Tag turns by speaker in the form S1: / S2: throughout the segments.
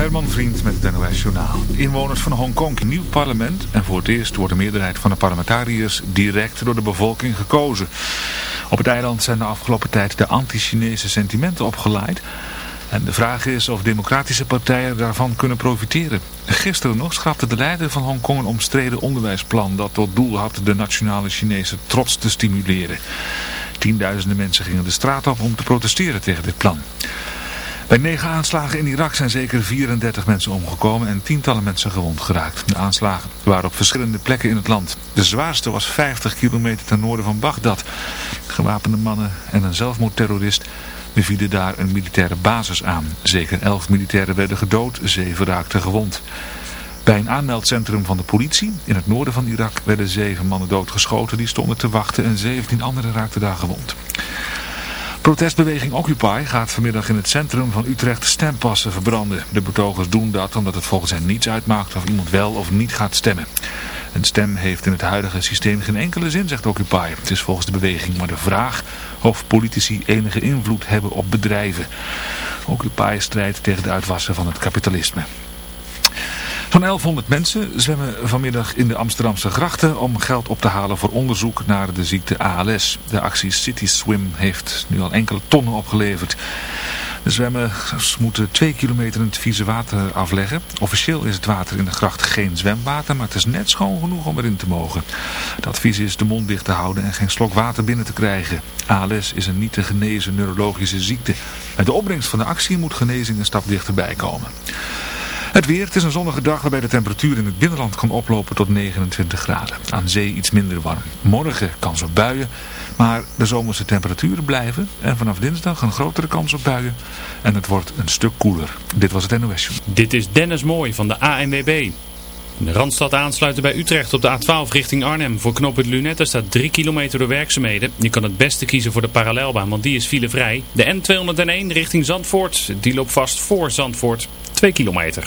S1: Herman Vriend met het NOS Journaal. Inwoners van Hongkong, nieuw parlement en voor het eerst wordt de meerderheid van de parlementariërs direct door de bevolking gekozen. Op het eiland zijn de afgelopen tijd de anti-Chinese sentimenten opgeleid. En de vraag is of democratische partijen daarvan kunnen profiteren. Gisteren nog schrapte de leider van Hongkong een omstreden onderwijsplan dat tot doel had de nationale Chinese trots te stimuleren. Tienduizenden mensen gingen de straat op om te protesteren tegen dit plan. Bij negen aanslagen in Irak zijn zeker 34 mensen omgekomen en tientallen mensen gewond geraakt. De aanslagen waren op verschillende plekken in het land. De zwaarste was 50 kilometer ten noorden van Bagdad. Gewapende mannen en een zelfmoordterrorist bevielen daar een militaire basis aan. Zeker 11 militairen werden gedood, zeven raakten gewond. Bij een aanmeldcentrum van de politie in het noorden van Irak werden zeven mannen doodgeschoten. Die stonden te wachten en 17 anderen raakten daar gewond. Protestbeweging Occupy gaat vanmiddag in het centrum van Utrecht stempassen verbranden. De betogers doen dat omdat het volgens hen niets uitmaakt of iemand wel of niet gaat stemmen. Een stem heeft in het huidige systeem geen enkele zin, zegt Occupy. Het is volgens de beweging maar de vraag of politici enige invloed hebben op bedrijven. Occupy strijdt tegen de uitwassen van het kapitalisme. Zo'n 1100 mensen zwemmen vanmiddag in de Amsterdamse grachten om geld op te halen voor onderzoek naar de ziekte ALS. De actie City Swim heeft nu al enkele tonnen opgeleverd. De zwemmers moeten twee kilometer in het vieze water afleggen. Officieel is het water in de gracht geen zwemwater, maar het is net schoon genoeg om erin te mogen. Het advies is de mond dicht te houden en geen slok water binnen te krijgen. ALS is een niet te genezen neurologische ziekte. Met de opbrengst van de actie moet genezing een stap dichterbij komen. Het weer, het is een zonnige dag waarbij de temperatuur in het binnenland kan oplopen tot 29 graden. Aan zee iets minder warm. Morgen kans op buien, maar de zomerse temperaturen blijven. En vanaf dinsdag een grotere kans op buien. En het wordt een stuk koeler. Dit was het NOS
S2: Dit is Dennis Mooi van de ANWB. De Randstad aansluiten bij Utrecht op de A12 richting Arnhem. Voor knooppunt Lunetten staat 3 kilometer door werkzaamheden. Je kan het beste kiezen voor de parallelbaan, want die is filevrij. De N201 richting Zandvoort, die loopt vast voor Zandvoort, 2 kilometer.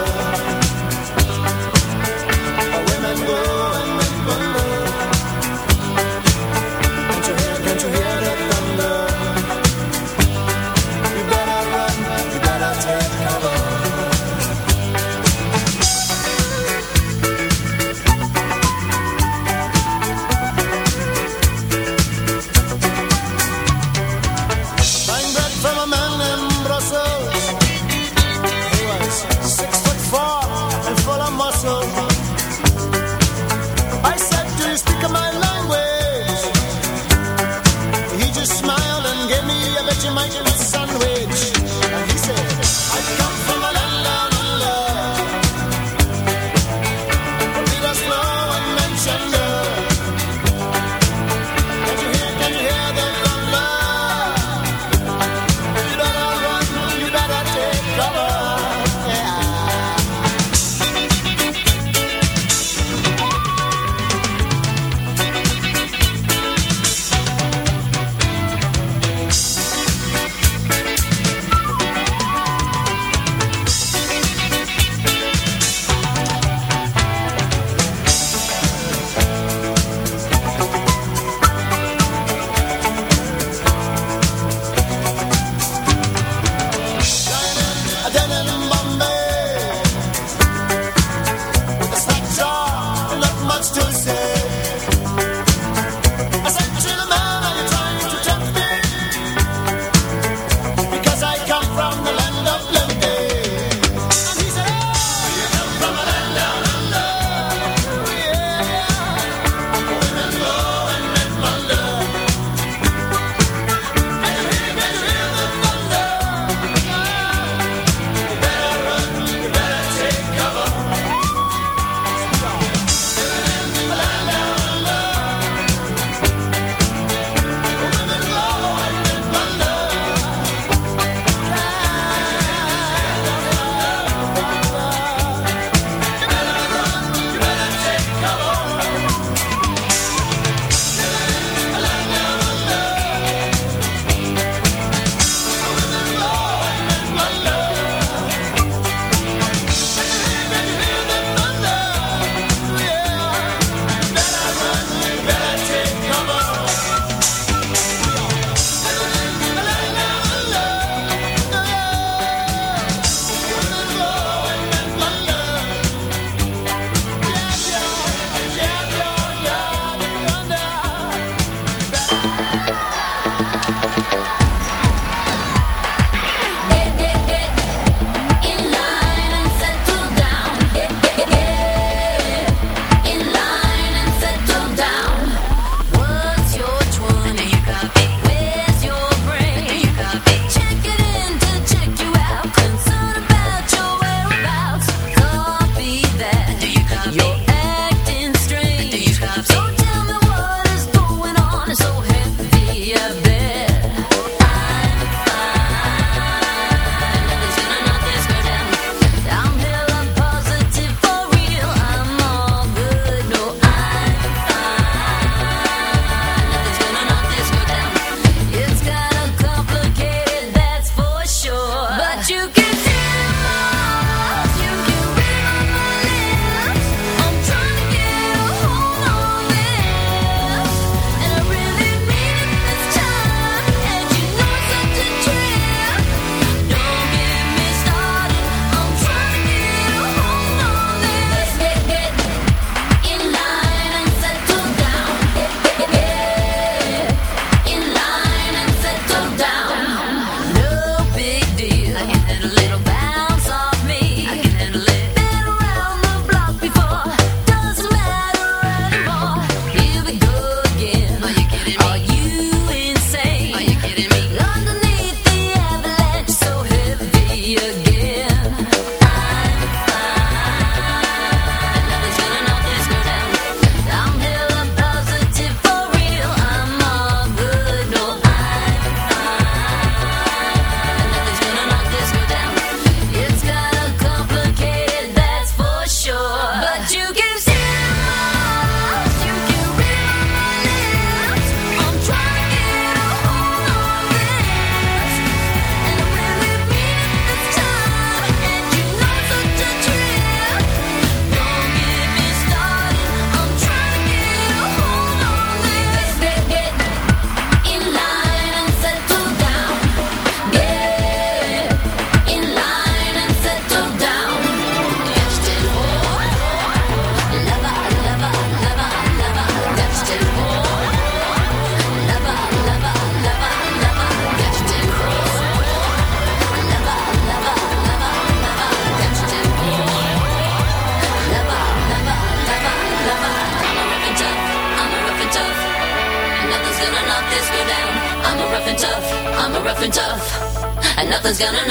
S3: gonna know.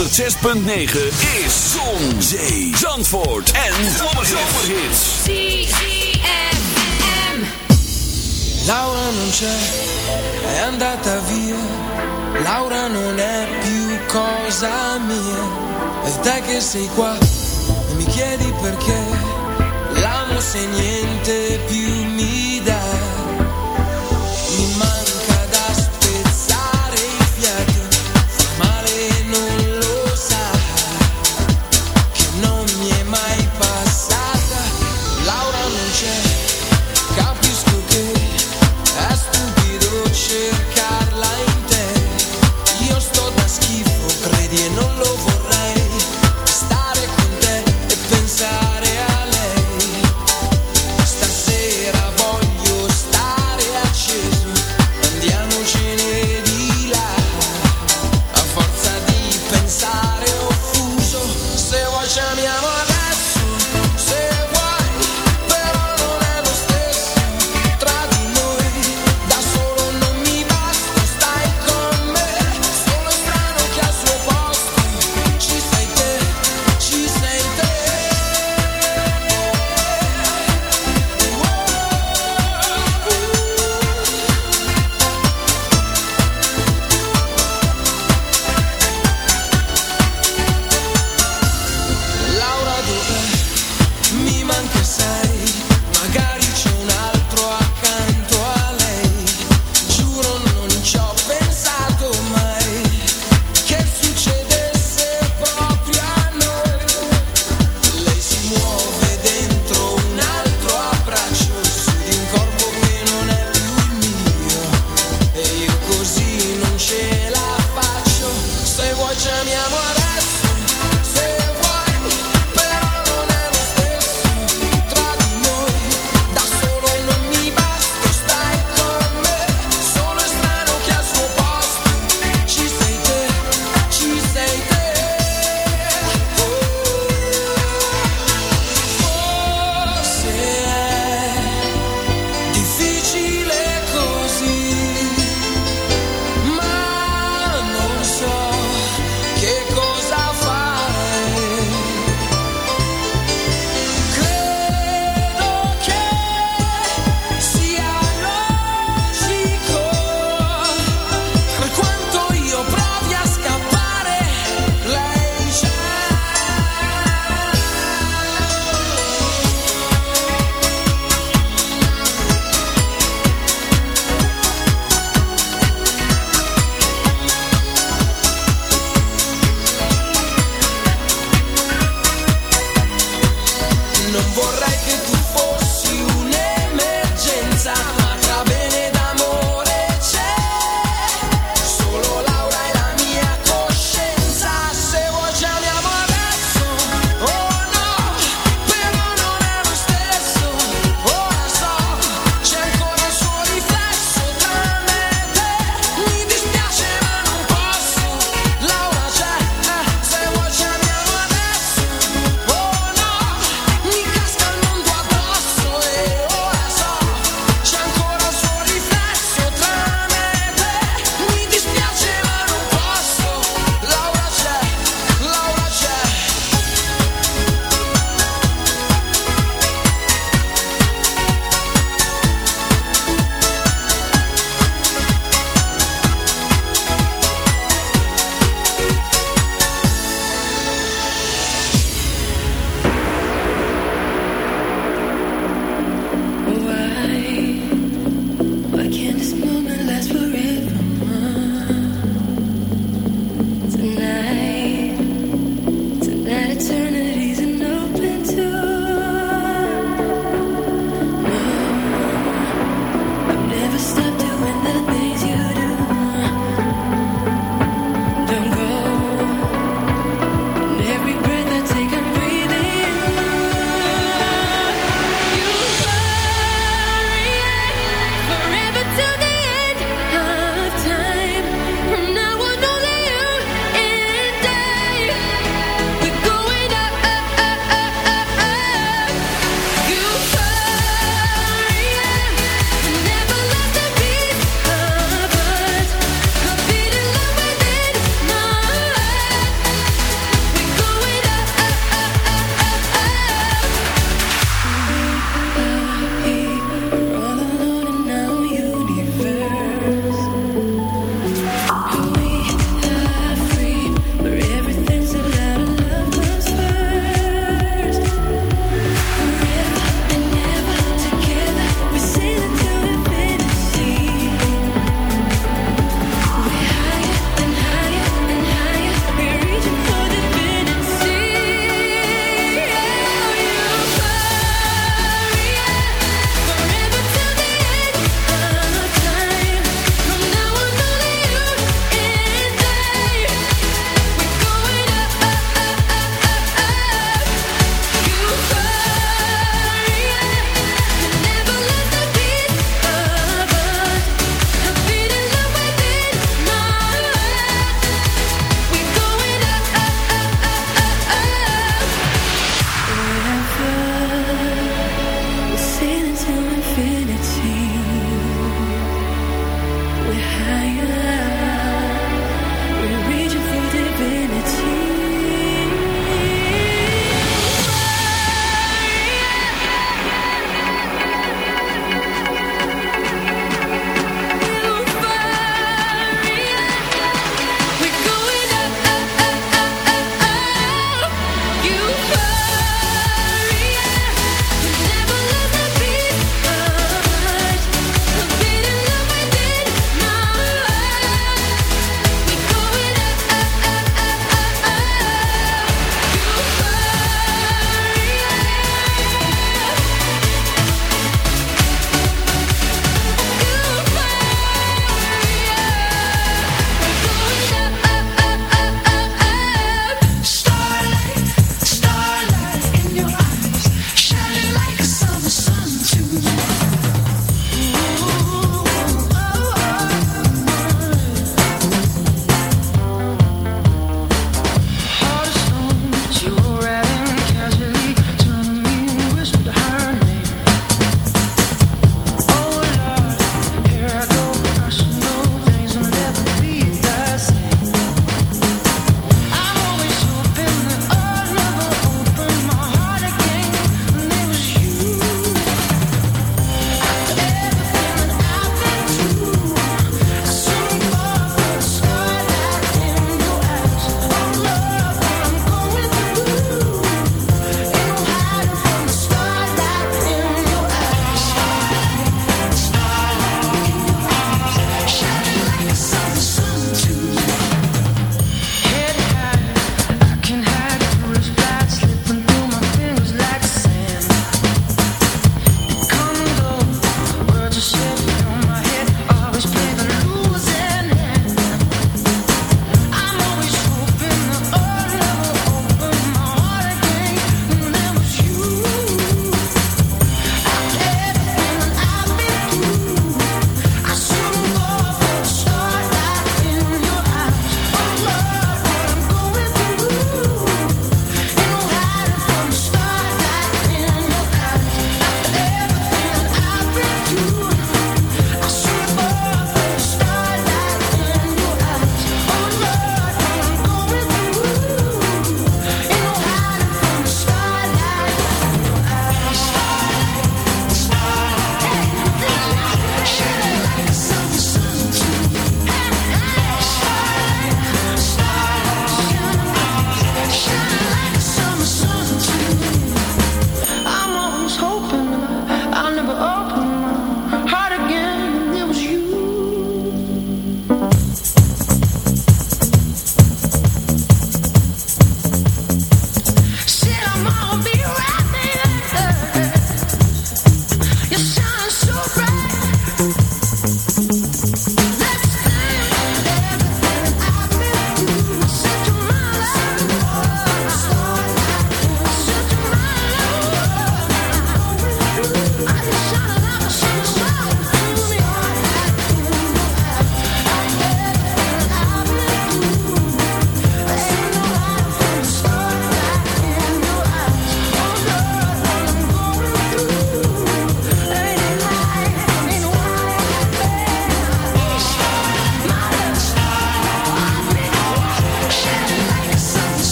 S4: 106.9 is Zon, Zee, Zandvoort en Zomerhits. ZFM.
S5: Laura non c'è, è andata via. Laura non è più cosa mia. E te che sei qua e mi chiedi perché. L'amo se niente più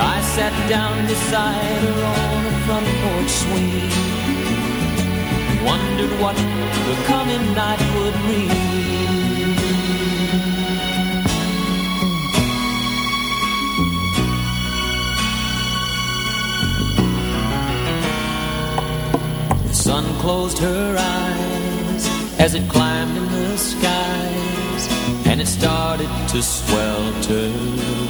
S6: I sat down beside her on a front porch swing Wondered what the coming night would bring The sun closed her eyes as it climbed in the skies And it started to swelter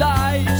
S6: lies.